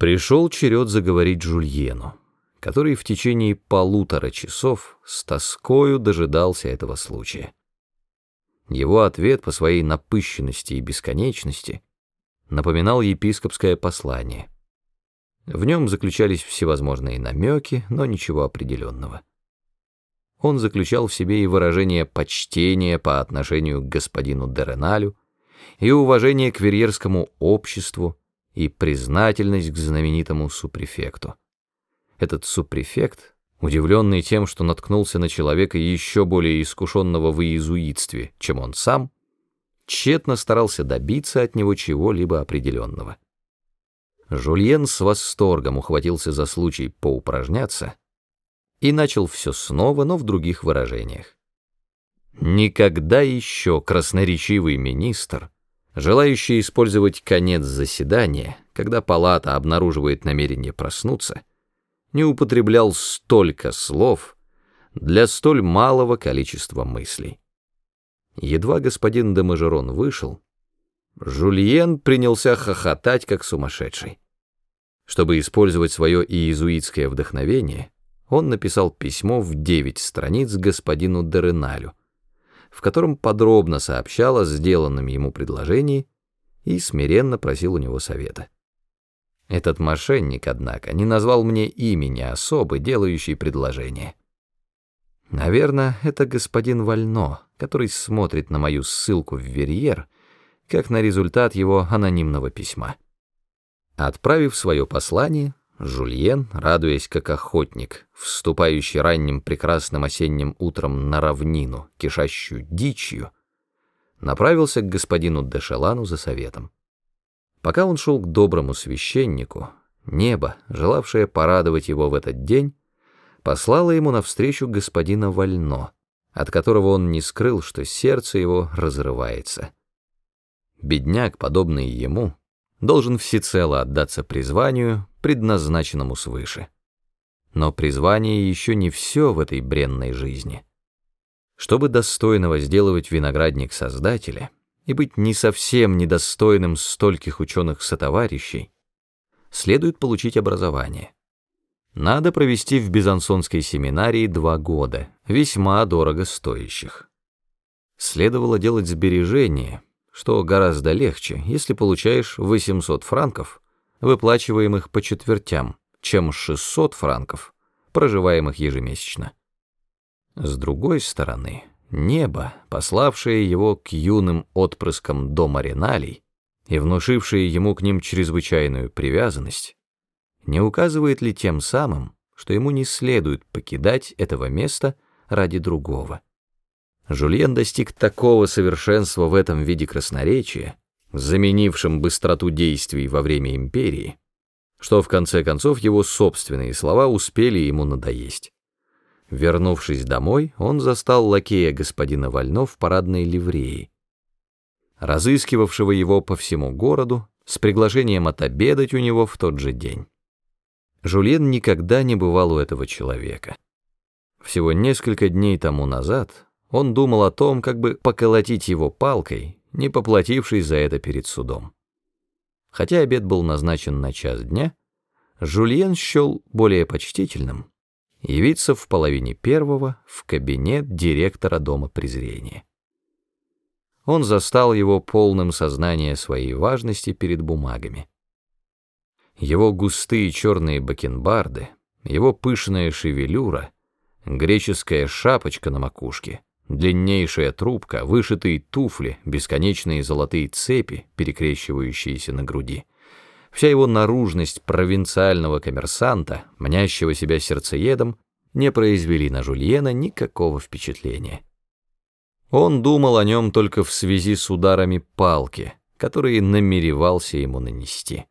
Пришел черед заговорить Жульену, который в течение полутора часов с тоскою дожидался этого случая. Его ответ по своей напыщенности и бесконечности напоминал епископское послание. В нем заключались всевозможные намеки, но ничего определенного. Он заключал в себе и выражение почтения по отношению к господину Дереналю, и уважение к верьерскому обществу, и признательность к знаменитому супрефекту. Этот супрефект, удивленный тем, что наткнулся на человека еще более искушенного в иезуитстве, чем он сам, тщетно старался добиться от него чего-либо определенного. Жульен с восторгом ухватился за случай поупражняться и начал все снова, но в других выражениях. Никогда еще красноречивый министр желающий использовать конец заседания, когда палата обнаруживает намерение проснуться, не употреблял столько слов для столь малого количества мыслей. Едва господин де Мажерон вышел, Жульен принялся хохотать, как сумасшедший. Чтобы использовать свое иезуитское вдохновение, он написал письмо в девять страниц господину Дереналю, в котором подробно сообщал о сделанном ему предложении и смиренно просил у него совета. Этот мошенник, однако, не назвал мне имени особы, делающей предложение. Наверное, это господин Вально, который смотрит на мою ссылку в Верьер, как на результат его анонимного письма. Отправив свое послание, Жульен, радуясь как охотник, вступающий ранним прекрасным осенним утром на равнину, кишащую дичью, направился к господину Дешелану за советом. Пока он шел к доброму священнику, небо, желавшее порадовать его в этот день, послало ему навстречу господина Вально, от которого он не скрыл, что сердце его разрывается. Бедняк, подобный ему, должен всецело отдаться призванию, предназначенному свыше. Но призвание еще не все в этой бренной жизни. Чтобы достойно возделывать виноградник Создателя и быть не совсем недостойным стольких ученых-сотоварищей, следует получить образование. Надо провести в Бизансонской семинарии два года, весьма дорого стоящих. Следовало делать сбережения, что гораздо легче, если получаешь 800 франков, выплачиваемых по четвертям, чем 600 франков, проживаемых ежемесячно. С другой стороны, небо, пославшее его к юным отпрыскам дома Реналей и внушившее ему к ним чрезвычайную привязанность, не указывает ли тем самым, что ему не следует покидать этого места ради другого. Жульен достиг такого совершенства в этом виде красноречия, заменившем быстроту действий во время империи, что в конце концов его собственные слова успели ему надоесть. Вернувшись домой, он застал лакея господина Вально в парадной ливреи, разыскивавшего его по всему городу с приглашением отобедать у него в тот же день. Жульен никогда не бывал у этого человека. Всего несколько дней тому назад он думал о том, как бы поколотить его палкой, не поплатившись за это перед судом. Хотя обед был назначен на час дня, Жульен счел более почтительным явиться в половине первого в кабинет директора Дома презрения. Он застал его полным сознания своей важности перед бумагами. Его густые черные бакенбарды, его пышная шевелюра, греческая шапочка на макушке — Длиннейшая трубка, вышитые туфли, бесконечные золотые цепи, перекрещивающиеся на груди. Вся его наружность провинциального коммерсанта, мнящего себя сердцеедом, не произвели на Жульена никакого впечатления. Он думал о нем только в связи с ударами палки, которые намеревался ему нанести.